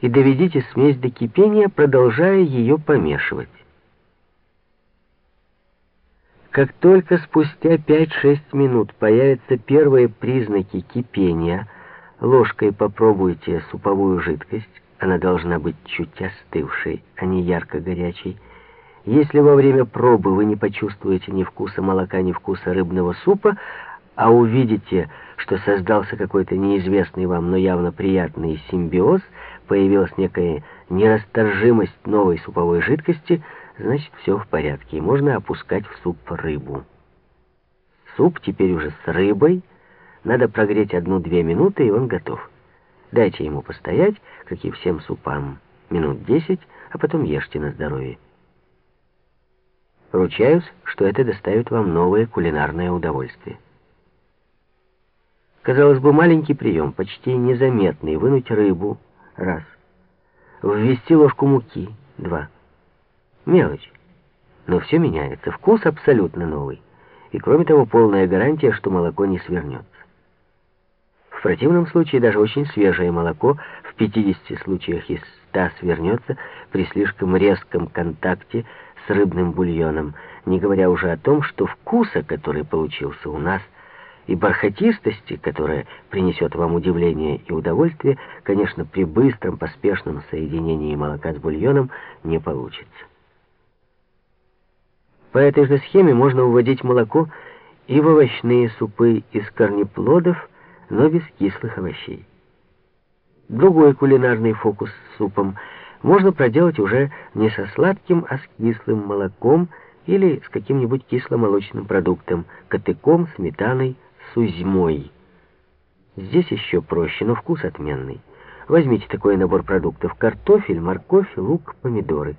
и доведите смесь до кипения, продолжая ее помешивать. Как только спустя 5-6 минут появятся первые признаки кипения, ложкой попробуйте суповую жидкость, она должна быть чуть остывшей, а не ярко горячей. Если во время пробы вы не почувствуете ни вкуса молока, ни вкуса рыбного супа, а увидите, что создался какой-то неизвестный вам, но явно приятный симбиоз, появилась некая нерасторжимость новой суповой жидкости, значит, все в порядке, и можно опускать в суп рыбу. Суп теперь уже с рыбой, надо прогреть одну-две минуты, и он готов. Дайте ему постоять, как и всем супам, минут десять, а потом ешьте на здоровье. Ручаюсь, что это доставит вам новое кулинарное удовольствие. Казалось бы, маленький прием, почти незаметный. Вынуть рыбу. Раз. Ввести ложку муки. Два. Мелочь. Но все меняется. Вкус абсолютно новый. И кроме того, полная гарантия, что молоко не свернется. В противном случае даже очень свежее молоко в 50 случаях из 100 свернется при слишком резком контакте с рыбным бульоном, не говоря уже о том, что вкуса, который получился у нас – и бархатистости, которая принесет вам удивление и удовольствие, конечно, при быстром, поспешном соединении молока с бульоном не получится. По этой же схеме можно уводить молоко и в овощные супы из корнеплодов, но без кислых овощей. Другой кулинарный фокус с супом можно проделать уже не со сладким, а с кислым молоком или с каким-нибудь кисломолочным продуктом, котыком, сметаной, с узьмой. Здесь еще проще, но вкус отменный. Возьмите такой набор продуктов. Картофель, морковь, лук, помидоры.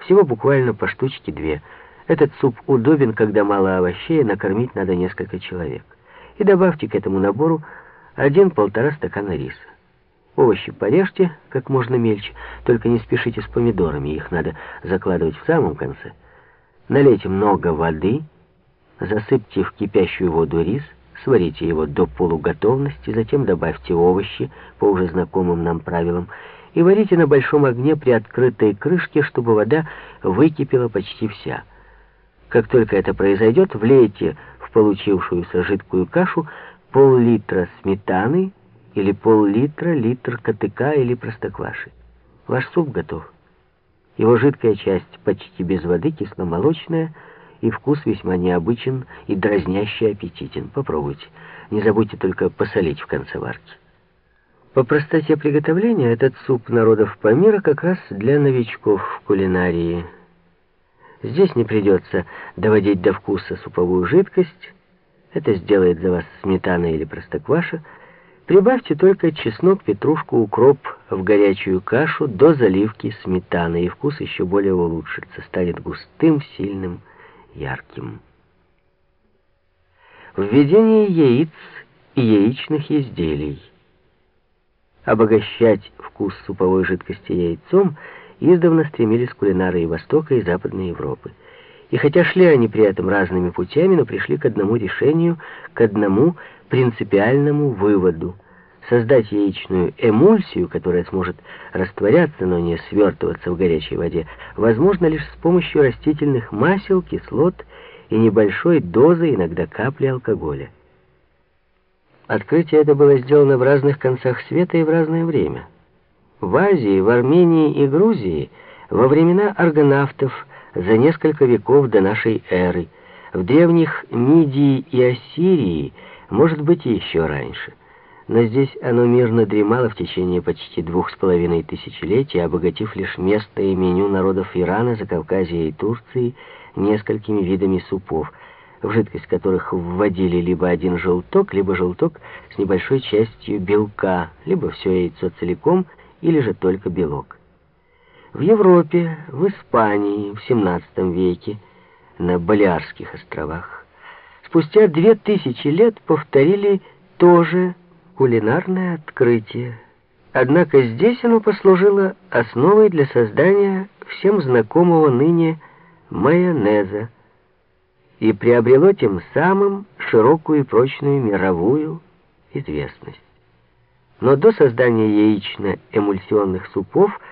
Всего буквально по штучке две. Этот суп удобен, когда мало овощей, накормить надо несколько человек. И добавьте к этому набору один-полтора стакана риса. Овощи порежьте как можно мельче, только не спешите с помидорами, их надо закладывать в самом конце. Налейте много воды, засыпьте в кипящую воду рис, Сварите его до полуготовности, затем добавьте овощи по уже знакомым нам правилам и варите на большом огне при открытой крышке, чтобы вода выкипела почти вся. Как только это произойдет, влейте в получившуюся жидкую кашу пол-литра сметаны или пол-литра, литр КТК или простокваши. Ваш суп готов. Его жидкая часть почти без воды, кисломолочная, и вкус весьма необычен и дразнящий аппетитен. Попробуйте. Не забудьте только посолить в конце варки. По простоте приготовления этот суп народов Памира как раз для новичков в кулинарии. Здесь не придется доводить до вкуса суповую жидкость. Это сделает за вас сметана или простокваша. Прибавьте только чеснок, петрушку, укроп в горячую кашу до заливки сметаны, и вкус еще более улучшится, станет густым, сильным, ярким. Введение яиц и яичных изделий. Обогащать вкус суповой жидкости яйцом издавна стремились кулинары и Востока, и Западной Европы. И хотя шли они при этом разными путями, но пришли к одному решению, к одному принципиальному выводу – создать яичную эмульсию, которая сможет растворяться, но не свертываться в горячей воде, возможно лишь с помощью растительных масел, кислот и небольшой дозы, иногда капли алкоголя. Открытие это было сделано в разных концах света и в разное время. В Азии, в Армении и Грузии во времена аргонавтов за несколько веков до нашей эры, в древних Мидии и Ассирии, может быть, еще раньше – но здесь оно мирно дремало в течение почти двух с половиной тысячелетий, обогатив лишь место и меню народов Ирана, Закавказья и Турции несколькими видами супов, в жидкость которых вводили либо один желток, либо желток с небольшой частью белка, либо все яйцо целиком, или же только белок. В Европе, в Испании в XVII веке, на Балиарских островах, спустя две тысячи лет повторили то же кулинарное открытие. Однако здесь оно послужило основой для создания всем знакомого ныне майонеза и приобрело тем самым широкую и прочную мировую известность. Но до создания яично-эмульсионных супов –